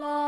love.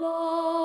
Lord.